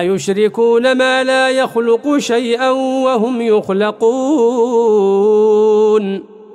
أيشركون ما لا يخلق شيئا وهم يخلقون